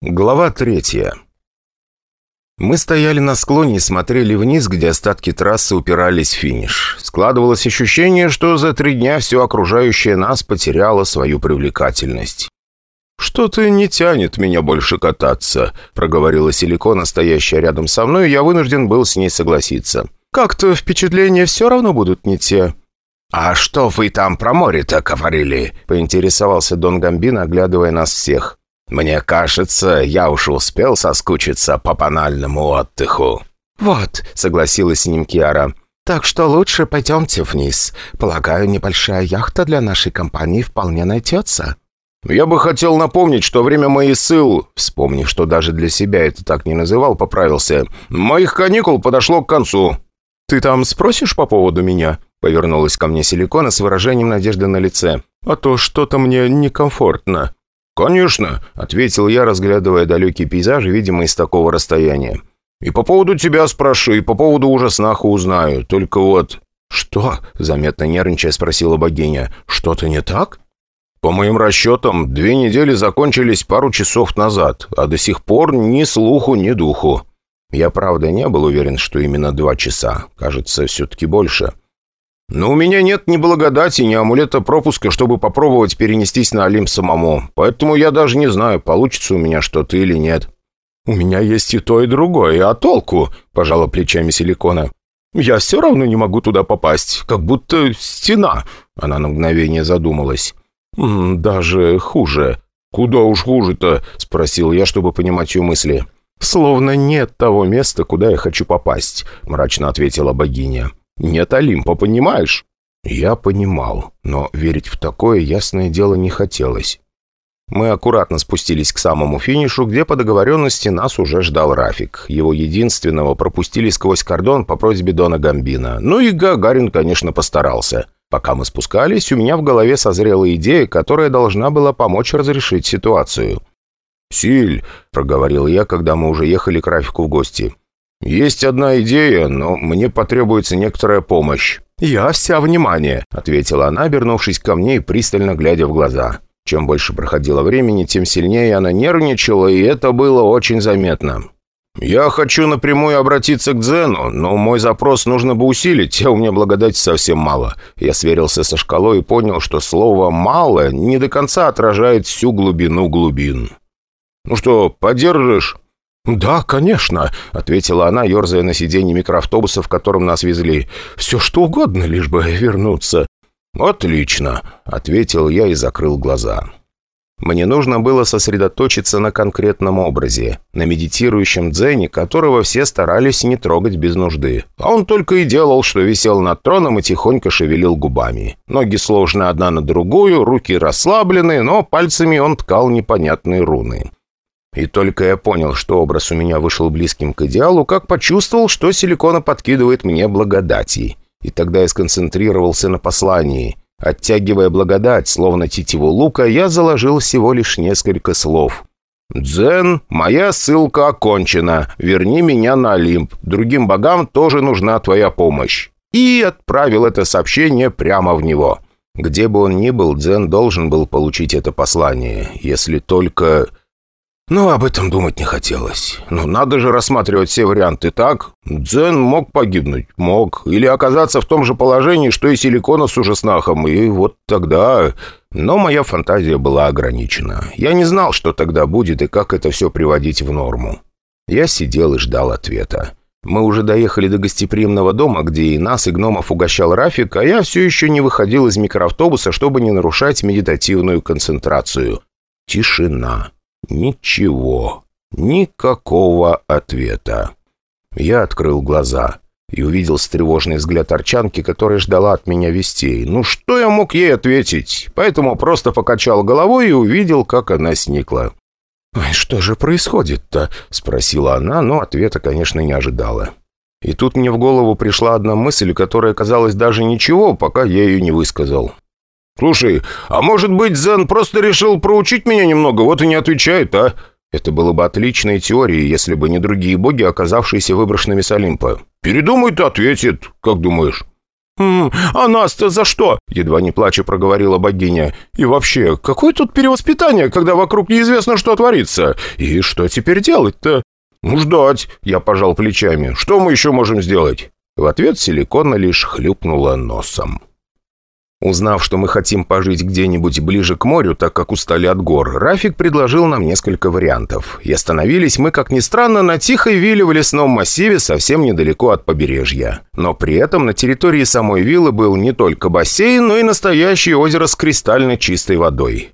Глава третья. Мы стояли на склоне и смотрели вниз, где остатки трассы упирались в финиш. Складывалось ощущение, что за три дня все окружающее нас потеряло свою привлекательность. «Что-то не тянет меня больше кататься», — проговорила Силикона, стоящая рядом со мной, и я вынужден был с ней согласиться. «Как-то впечатления все равно будут не те». «А что вы там про море-то говорили?» — поинтересовался Дон Гамбин, оглядывая нас всех. Мне кажется, я уж успел соскучиться по банальному отдыху». «Вот», — согласилась с ним Киара. «Так что лучше пойдемте вниз. Полагаю, небольшая яхта для нашей компании вполне найдется». «Я бы хотел напомнить, что время моих сыл...» Вспомнив, что даже для себя это так не называл, поправился. «Моих каникул подошло к концу». «Ты там спросишь по поводу меня?» Повернулась ко мне Силикона с выражением надежды на лице. «А то что-то мне некомфортно». «Конечно», — ответил я, разглядывая далекий пейзаж, видимо, из такого расстояния. «И по поводу тебя спрошу, и по поводу ужаснаха узнаю. Только вот...» «Что?» — заметно нервничая спросила богиня. «Что-то не так?» «По моим расчетам, две недели закончились пару часов назад, а до сих пор ни слуху, ни духу. Я, правда, не был уверен, что именно два часа. Кажется, все-таки больше. Но у меня нет ни благодати, ни амулета пропуска, чтобы попробовать перенестись на Олимп самому. Поэтому я даже не знаю, получится у меня что-то или нет». «У меня есть и то, и другое, а толку?» – пожала плечами Силикона. «Я все равно не могу туда попасть, как будто стена». Она на мгновение задумалась. «Даже хуже». «Куда уж хуже-то?» – спросил я, чтобы понимать ее мысли. «Словно нет того места, куда я хочу попасть», – мрачно ответила богиня. Нет Олимпа, понимаешь?» Я понимал, но верить в такое, ясное дело, не хотелось. Мы аккуратно спустились к самому финишу, где по договоренности нас уже ждал Рафик. Его единственного пропустили сквозь кордон по просьбе Дона Гамбина. Ну и Гагарин, конечно, постарался. Пока мы спускались, у меня в голове созрела идея, которая должна была помочь разрешить ситуацию. «Силь», — проговорил я, когда мы уже ехали к Рафику в гости, «Есть одна идея, но мне потребуется некоторая помощь». «Я вся внимание», — ответила она, обернувшись ко мне и пристально глядя в глаза. Чем больше проходило времени, тем сильнее она нервничала, и это было очень заметно. «Я хочу напрямую обратиться к Дзену, но мой запрос нужно бы усилить, а у меня благодати совсем мало». Я сверился со шкалой и понял, что слово «мало» не до конца отражает всю глубину глубин. «Ну что, поддержишь?» «Да, конечно», — ответила она, ерзая на сиденье микроавтобуса, в котором нас везли. «Все что угодно, лишь бы вернуться». «Отлично», — ответил я и закрыл глаза. Мне нужно было сосредоточиться на конкретном образе, на медитирующем дзене, которого все старались не трогать без нужды. А он только и делал, что висел над троном и тихонько шевелил губами. Ноги сложены одна на другую, руки расслаблены, но пальцами он ткал непонятные руны. И только я понял, что образ у меня вышел близким к идеалу, как почувствовал, что силикона подкидывает мне благодати. И тогда я сконцентрировался на послании. Оттягивая благодать, словно тетиву лука, я заложил всего лишь несколько слов. «Дзен, моя ссылка окончена. Верни меня на Олимп. Другим богам тоже нужна твоя помощь». И отправил это сообщение прямо в него. Где бы он ни был, Дзен должен был получить это послание, если только... Но об этом думать не хотелось. Но надо же рассматривать все варианты так. Дзен мог погибнуть, мог. Или оказаться в том же положении, что и Силикона с ужаснахом. И вот тогда... Но моя фантазия была ограничена. Я не знал, что тогда будет и как это все приводить в норму. Я сидел и ждал ответа. Мы уже доехали до гостеприимного дома, где и нас, и гномов угощал Рафик, а я все еще не выходил из микроавтобуса, чтобы не нарушать медитативную концентрацию. Тишина. Ничего. Никакого ответа. Я открыл глаза и увидел встревоженный взгляд Арчанки, которая ждала от меня вестей. Ну что я мог ей ответить? Поэтому просто покачал головой и увидел, как она сникла. «Ой, что же происходит-то?» — спросила она, но ответа, конечно, не ожидала. И тут мне в голову пришла одна мысль, которая казалась даже ничего, пока я ее не высказал. «Слушай, а может быть, Зен просто решил проучить меня немного, вот и не отвечает, а?» Это было бы отличной теорией, если бы не другие боги, оказавшиеся выброшенными с Олимпа. «Передумает и ответит, как думаешь?» «М а нас-то за что?» — едва не плача проговорила богиня. «И вообще, какое тут перевоспитание, когда вокруг неизвестно, что творится? И что теперь делать-то?» «Ну, ждать», — я пожал плечами. «Что мы еще можем сделать?» В ответ силикона лишь хлюпнула носом. Узнав, что мы хотим пожить где-нибудь ближе к морю, так как устали от гор, Рафик предложил нам несколько вариантов. И остановились мы, как ни странно, на тихой вилле в лесном массиве совсем недалеко от побережья. Но при этом на территории самой виллы был не только бассейн, но и настоящее озеро с кристально чистой водой.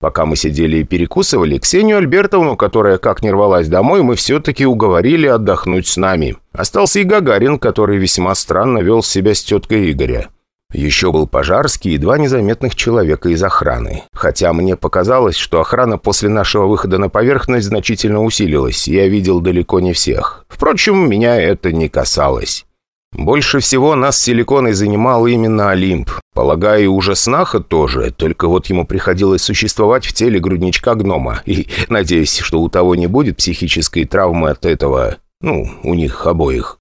Пока мы сидели и перекусывали, Ксению Альбертовну, которая как не рвалась домой, мы все-таки уговорили отдохнуть с нами. Остался и Гагарин, который весьма странно вел себя с теткой Игоря. Еще был Пожарский и два незаметных человека из охраны. Хотя мне показалось, что охрана после нашего выхода на поверхность значительно усилилась, я видел далеко не всех. Впрочем, меня это не касалось. Больше всего нас с силиконой занимал именно Олимп. Полагаю, уже снаха тоже, только вот ему приходилось существовать в теле грудничка гнома. И надеюсь, что у того не будет психической травмы от этого, ну, у них обоих.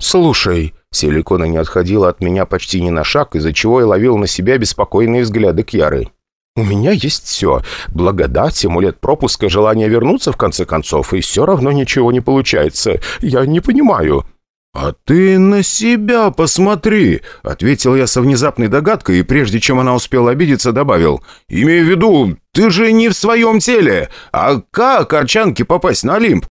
«Слушай», Силикона не отходила от меня почти ни на шаг, из-за чего я ловил на себя беспокойные взгляды Кьяры. «У меня есть все. Благодать, амулет пропуска, желание вернуться, в конце концов, и все равно ничего не получается. Я не понимаю». «А ты на себя посмотри!» — ответил я со внезапной догадкой, и прежде чем она успела обидеться, добавил. «Имею в виду, ты же не в своем теле! А как Арчанке попасть на Олимп?»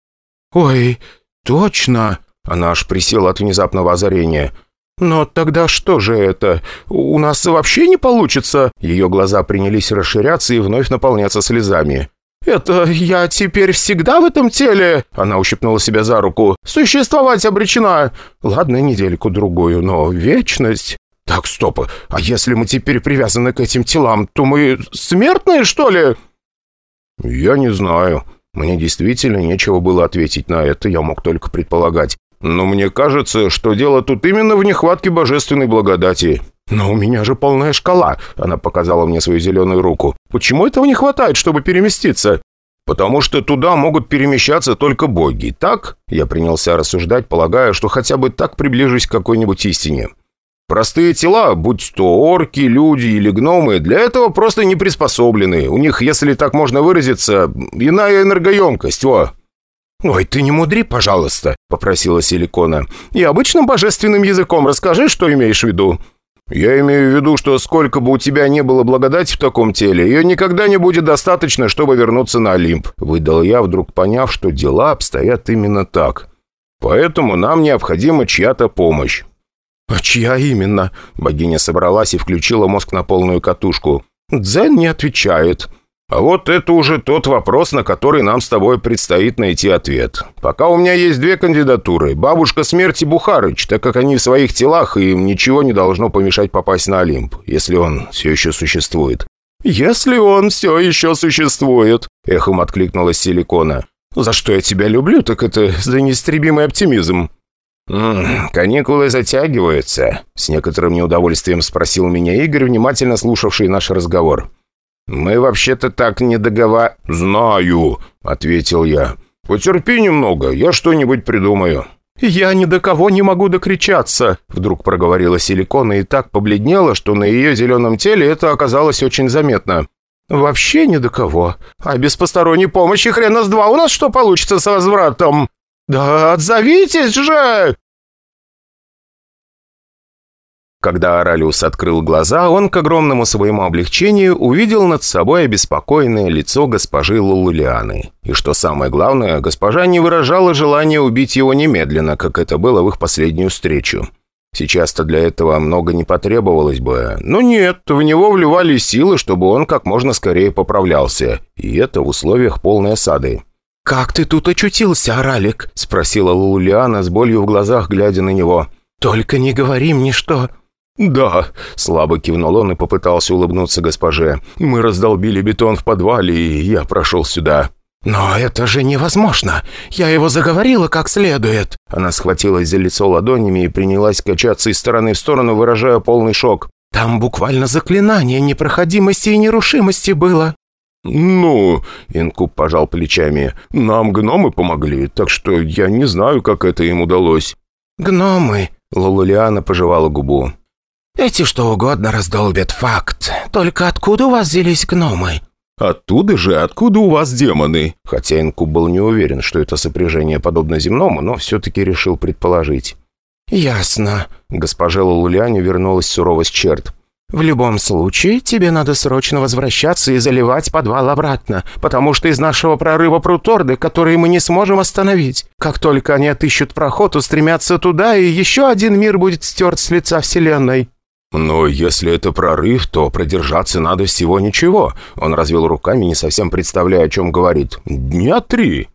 «Ой, точно!» Она аж присела от внезапного озарения. «Но тогда что же это? У нас вообще не получится?» Ее глаза принялись расширяться и вновь наполняться слезами. «Это я теперь всегда в этом теле?» Она ущипнула себя за руку. «Существовать обречена. Ладно, недельку-другую, но вечность...» «Так, стоп. А если мы теперь привязаны к этим телам, то мы смертные, что ли?» «Я не знаю. Мне действительно нечего было ответить на это, я мог только предполагать. Но мне кажется, что дело тут именно в нехватке божественной благодати. «Но у меня же полная шкала», — она показала мне свою зеленую руку. «Почему этого не хватает, чтобы переместиться?» «Потому что туда могут перемещаться только боги, так?» Я принялся рассуждать, полагая, что хотя бы так приближусь к какой-нибудь истине. Простые тела, будь то орки, люди или гномы, для этого просто не приспособлены. У них, если так можно выразиться, иная энергоемкость, о. «Ой, ты не мудри, пожалуйста», — попросила Силикона. «И обычным божественным языком расскажи, что имеешь в виду». «Я имею в виду, что сколько бы у тебя не было благодати в таком теле, ее никогда не будет достаточно, чтобы вернуться на Олимп», — выдал я, вдруг поняв, что дела обстоят именно так. «Поэтому нам необходима чья-то помощь». «А чья именно?» Богиня собралась и включила мозг на полную катушку. «Дзен не отвечает. А вот это уже тот вопрос, на который нам с тобой предстоит найти ответ. Пока у меня есть две кандидатуры. Бабушка смерти Бухарыч, так как они в своих телах, и им ничего не должно помешать попасть на Олимп, если он все еще существует. «Если он все еще существует», — эхом откликнулась Силикона. «За что я тебя люблю, так это за неистребимый оптимизм». «М -м, «Каникулы затягиваются», — с некоторым неудовольствием спросил меня Игорь, внимательно слушавший наш разговор. «Мы вообще-то так не договор...» «Знаю», — ответил я. «Потерпи немного, я что-нибудь придумаю». «Я ни до кого не могу докричаться», — вдруг проговорила Силикона и так побледнела, что на ее зеленом теле это оказалось очень заметно. «Вообще ни до кого. А без посторонней помощи хрена с два у нас что получится с возвратом?» «Да отзовитесь же!» Когда Оралиус открыл глаза, он, к огромному своему облегчению, увидел над собой обеспокоенное лицо госпожи Лулулианы. И что самое главное, госпожа не выражала желания убить его немедленно, как это было в их последнюю встречу. Сейчас-то для этого много не потребовалось бы. Но нет, в него вливали силы, чтобы он как можно скорее поправлялся. И это в условиях полной осады. «Как ты тут очутился, Оралик?» – спросила Лулулиана с болью в глазах, глядя на него. «Только не говори мне, что...» «Да», — слабо кивнул он и попытался улыбнуться госпоже. «Мы раздолбили бетон в подвале, и я прошел сюда». «Но это же невозможно! Я его заговорила как следует!» Она схватилась за лицо ладонями и принялась качаться из стороны в сторону, выражая полный шок. «Там буквально заклинание непроходимости и нерушимости было!» «Ну...» — Инкуб пожал плечами. «Нам гномы помогли, так что я не знаю, как это им удалось». «Гномы...» — Лолулиана пожевала губу. «Эти что угодно раздолбят факт. Только откуда у вас взялись гномы?» «Оттуда же, откуда у вас демоны?» Хотя Инкуб был не уверен, что это сопряжение подобно земному, но все-таки решил предположить. «Ясно». Госпожа Лулуляне вернулась суровость черт. «В любом случае, тебе надо срочно возвращаться и заливать подвал обратно, потому что из нашего прорыва пруторды, которые мы не сможем остановить. Как только они отыщут проход, устремятся туда, и еще один мир будет стерт с лица Вселенной». «Но если это прорыв, то продержаться надо всего ничего». Он развел руками, не совсем представляя, о чем говорит. «Дня три».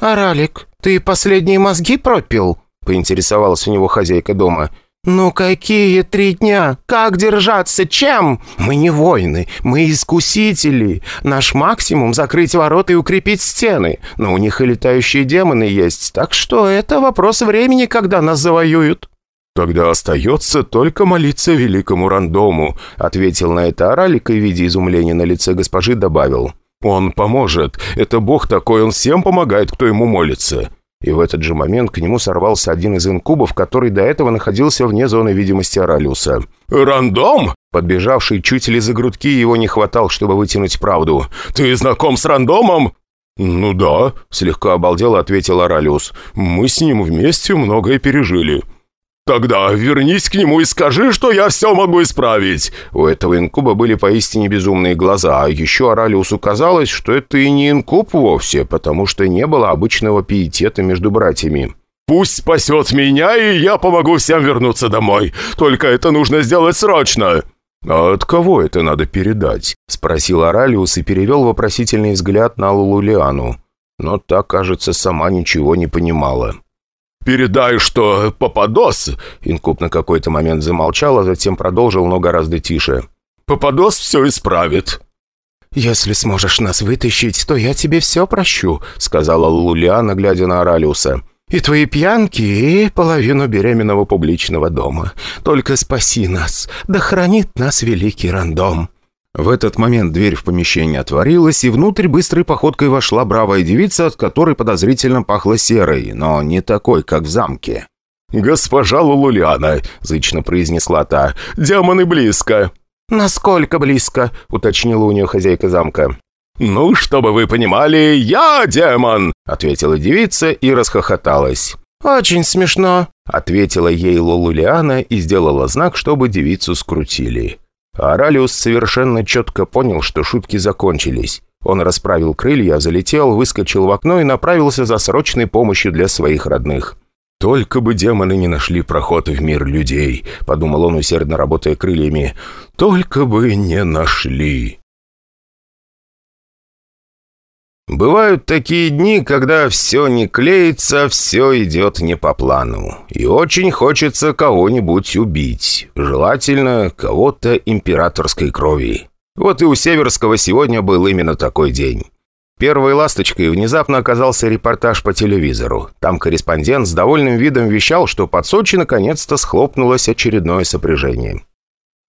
«Аралик, ты последние мозги пропил?» поинтересовалась у него хозяйка дома. «Ну какие три дня? Как держаться? Чем? Мы не воины, мы искусители. Наш максимум — закрыть ворота и укрепить стены. Но у них и летающие демоны есть, так что это вопрос времени, когда нас завоюют». «Тогда остается только молиться великому рандому», — ответил на это Оралик и, видя изумление на лице госпожи, добавил. «Он поможет. Это бог такой, он всем помогает, кто ему молится. И в этот же момент к нему сорвался один из инкубов, который до этого находился вне зоны видимости Оралиуса. «Рандом?» Подбежавший чуть ли за грудки его не хватал, чтобы вытянуть правду. «Ты знаком с рандомом?» «Ну да», — слегка обалдело ответил Оралиус. «Мы с ним вместе многое пережили». «Тогда вернись к нему и скажи, что я все могу исправить!» У этого инкуба были поистине безумные глаза, а еще Оралиусу казалось, что это и не инкуб вовсе, потому что не было обычного пиетета между братьями. «Пусть спасет меня, и я помогу всем вернуться домой. Только это нужно сделать срочно!» «А от кого это надо передать?» — спросил Оралиус и перевел вопросительный взгляд на Лулулиану. Но та, кажется, сама ничего не понимала. «Передай, что Пападос...» Инкуб на какой-то момент замолчал, а затем продолжил, но гораздо тише. «Пападос все исправит». «Если сможешь нас вытащить, то я тебе все прощу», — сказала Лулиана, глядя на Оралиуса. «И твои пьянки, и половину беременного публичного дома. Только спаси нас, да хранит нас великий рандом». В этот момент дверь в помещение отворилась, и внутрь быстрой походкой вошла бравая девица, от которой подозрительно пахло серой, но не такой, как в замке. «Госпожа Лулуляна», — зычно произнесла та, — «демоны близко». «Насколько близко?» — уточнила у нее хозяйка замка. «Ну, чтобы вы понимали, я демон!» — ответила девица и расхохоталась. «Очень смешно», — ответила ей Лулулиана и сделала знак, чтобы девицу скрутили. Аралиус совершенно четко понял, что шутки закончились. Он расправил крылья, залетел, выскочил в окно и направился за срочной помощью для своих родных. «Только бы демоны не нашли проход в мир людей», — подумал он, усердно работая крыльями. «Только бы не нашли». Бывают такие дни, когда все не клеится, все идет не по плану. И очень хочется кого-нибудь убить. Желательно кого-то императорской крови. Вот и у Северского сегодня был именно такой день. Первой ласточкой внезапно оказался репортаж по телевизору. Там корреспондент с довольным видом вещал, что под Сочи наконец-то схлопнулось очередное сопряжение.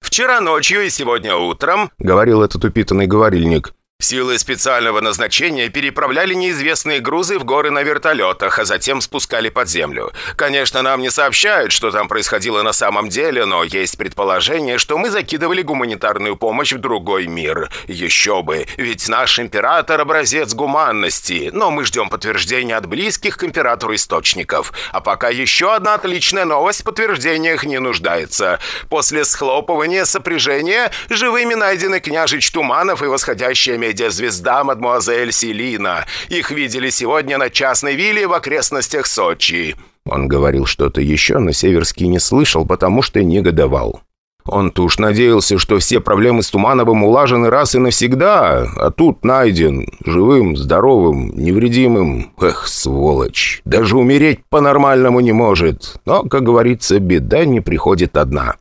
«Вчера ночью и сегодня утром», — говорил этот упитанный говорильник, Силы специального назначения переправляли неизвестные грузы в горы на вертолетах, а затем спускали под землю. Конечно, нам не сообщают, что там происходило на самом деле, но есть предположение, что мы закидывали гуманитарную помощь в другой мир. Еще бы, ведь наш император – образец гуманности, но мы ждем подтверждения от близких к императору источников. А пока еще одна отличная новость в подтверждениях не нуждается. После схлопывания сопряжения живыми найдены княжич Туманов и восходящая медь медиазвезда мадмуазель Селина. Их видели сегодня на частной вилле в окрестностях Сочи». Он говорил что-то еще, но Северский не слышал, потому что негодовал. Он-то уж надеялся, что все проблемы с Тумановым улажены раз и навсегда, а тут найден, живым, здоровым, невредимым. Эх, сволочь, даже умереть по-нормальному не может. Но, как говорится, беда не приходит одна.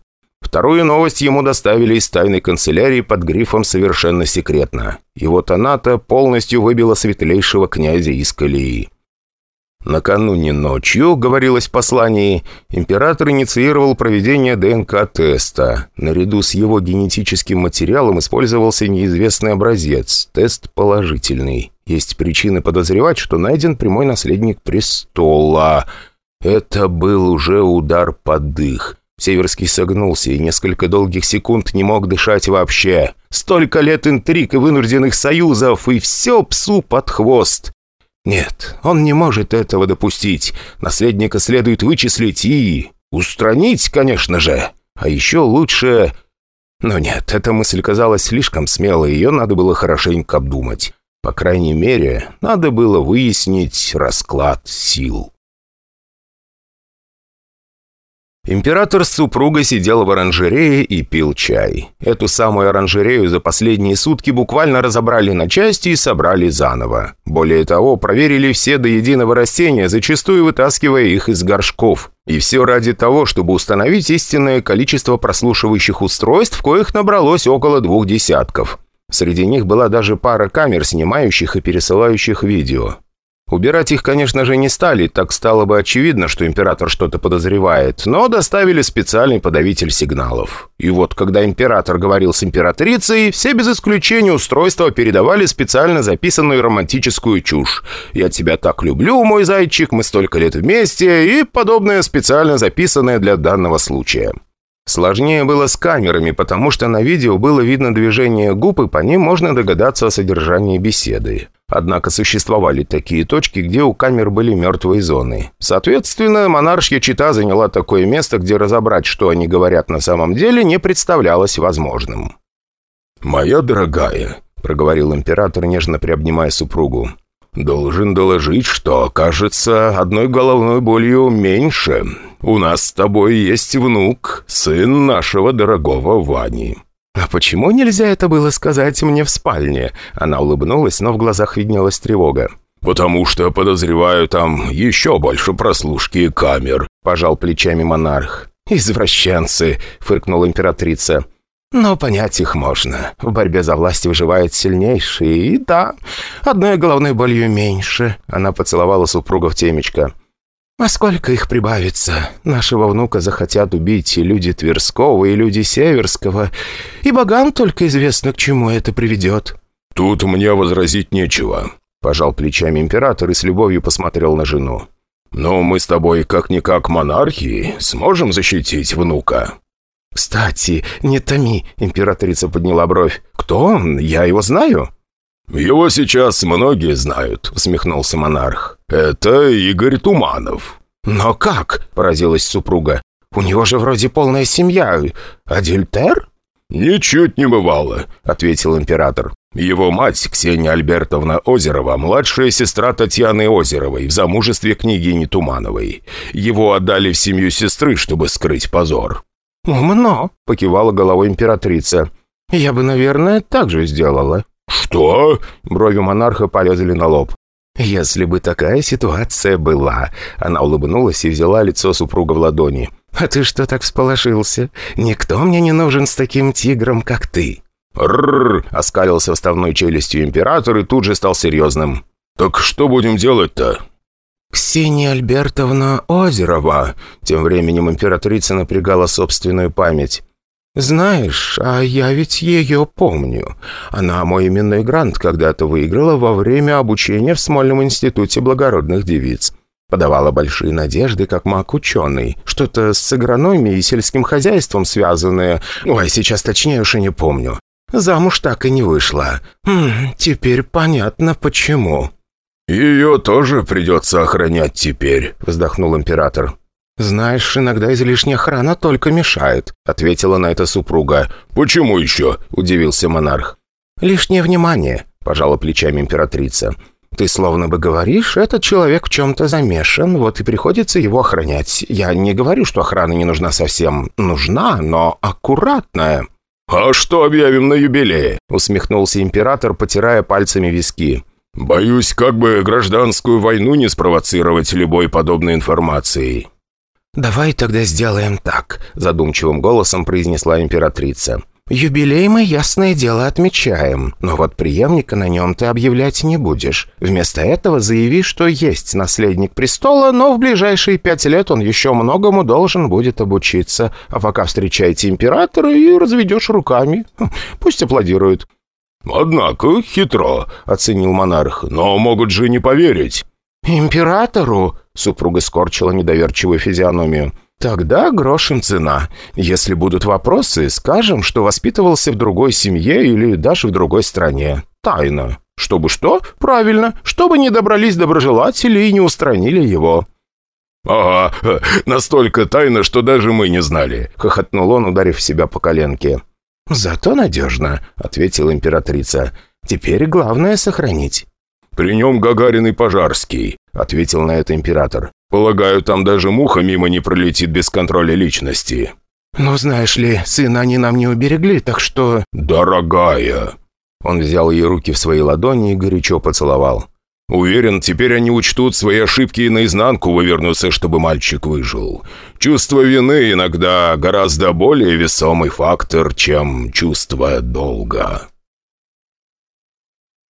Вторую новость ему доставили из тайной канцелярии под грифом «Совершенно секретно». И вот она-то полностью выбила светлейшего князя из колеи. Накануне ночью, говорилось в послании, император инициировал проведение ДНК-теста. Наряду с его генетическим материалом использовался неизвестный образец. Тест положительный. Есть причины подозревать, что найден прямой наследник престола. Это был уже удар под дых. Северский согнулся и несколько долгих секунд не мог дышать вообще. Столько лет интриг и вынужденных союзов, и все псу под хвост. Нет, он не может этого допустить. Наследника следует вычислить и... устранить, конечно же. А еще лучше... Но нет, эта мысль казалась слишком смелой, ее надо было хорошенько обдумать. По крайней мере, надо было выяснить расклад сил. Император с супругой сидел в оранжерее и пил чай. Эту самую оранжерею за последние сутки буквально разобрали на части и собрали заново. Более того, проверили все до единого растения, зачастую вытаскивая их из горшков. И все ради того, чтобы установить истинное количество прослушивающих устройств, коих набралось около двух десятков. Среди них была даже пара камер, снимающих и пересылающих видео. Убирать их, конечно же, не стали, так стало бы очевидно, что император что-то подозревает, но доставили специальный подавитель сигналов. И вот, когда император говорил с императрицей, все без исключения устройства передавали специально записанную романтическую чушь. «Я тебя так люблю, мой зайчик, мы столько лет вместе» и подобное специально записанное для данного случая. Сложнее было с камерами, потому что на видео было видно движение губ, и по ним можно догадаться о содержании беседы. Однако существовали такие точки, где у камер были мертвые зоны. Соответственно, монаршья чита заняла такое место, где разобрать, что они говорят на самом деле, не представлялось возможным. «Моя дорогая», — проговорил император, нежно приобнимая супругу, «должен доложить, что, кажется, одной головной болью меньше. У нас с тобой есть внук, сын нашего дорогого Вани». «А почему нельзя это было сказать мне в спальне?» Она улыбнулась, но в глазах виднелась тревога. «Потому что, подозреваю, там еще больше прослушки камер», – пожал плечами монарх. «Извращенцы», – фыркнула императрица. «Но понять их можно. В борьбе за власть выживает сильнейший. И да, одной головной болью меньше». Она поцеловала супруга в темечко. «А сколько их прибавится? Нашего внука захотят убить и люди Тверского, и люди Северского, и богам только известно, к чему это приведет». «Тут мне возразить нечего», – пожал плечами император и с любовью посмотрел на жену. «Но мы с тобой как-никак монархии сможем защитить внука». «Кстати, не томи», – императрица подняла бровь. «Кто он? Я его знаю?» «Его сейчас многие знают», — усмехнулся монарх. «Это Игорь Туманов». «Но как?» — поразилась супруга. «У него же вроде полная семья. Адюльтер?» «Ничуть не бывало», — ответил император. «Его мать, Ксения Альбертовна Озерова, младшая сестра Татьяны Озеровой, в замужестве княгини Тумановой. Его отдали в семью сестры, чтобы скрыть позор». «Умно», — покивала головой императрица. «Я бы, наверное, так же сделала». «Что?» Брови монарха полезли на лоб. «Если бы такая ситуация была...» Она улыбнулась и взяла лицо супруга в ладони. «А ты что так всполошился? Никто мне не нужен с таким тигром, как ты». «Рррр!» — оскалился вставной челюстью император и тут же стал серьезным. «Так что будем делать-то?» «Ксения Альбертовна Озерова», — тем временем императрица напрягала собственную память. «Знаешь, а я ведь ее помню. Она мой именной грант когда-то выиграла во время обучения в Смольном институте благородных девиц. Подавала большие надежды, как маг-ученый. Что-то с агрономией и сельским хозяйством связанное. Ой, сейчас точнее уж и не помню. Замуж так и не вышла. Хм, теперь понятно, почему». «Ее тоже придется охранять теперь», — вздохнул император. «Знаешь, иногда излишняя охрана только мешает», — ответила на это супруга. «Почему еще?» — удивился монарх. «Лишнее внимание», — пожала плечами императрица. «Ты словно бы говоришь, этот человек в чем-то замешан, вот и приходится его охранять. Я не говорю, что охрана не нужна совсем. Нужна, но аккуратная». «А что объявим на юбилее?» — усмехнулся император, потирая пальцами виски. «Боюсь, как бы гражданскую войну не спровоцировать любой подобной информацией». «Давай тогда сделаем так», — задумчивым голосом произнесла императрица. «Юбилей мы, ясное дело, отмечаем, но вот преемника на нем ты объявлять не будешь. Вместо этого заяви, что есть наследник престола, но в ближайшие пять лет он еще многому должен будет обучиться. А пока встречайте императора и разведешь руками. Хм, пусть аплодируют». «Однако хитро», — оценил монарх, — «но могут же не поверить». «Императору?» — супруга скорчила недоверчивую физиономию. «Тогда грошем цена. Если будут вопросы, скажем, что воспитывался в другой семье или даже в другой стране. Тайна. Чтобы что? Правильно. Чтобы не добрались доброжелатели и не устранили его». «Ага, настолько тайно, что даже мы не знали», — хохотнул он, ударив себя по коленке. «Зато надежно», — ответила императрица. «Теперь главное сохранить». «При нем Гагарин и Пожарский», — ответил на это император. «Полагаю, там даже муха мимо не пролетит без контроля личности». «Ну, знаешь ли, сына они нам не уберегли, так что...» «Дорогая!» Он взял ее руки в свои ладони и горячо поцеловал. Уверен, теперь они учтут свои ошибки и наизнанку вывернутся, чтобы мальчик выжил. Чувство вины иногда гораздо более весомый фактор, чем чувство долга.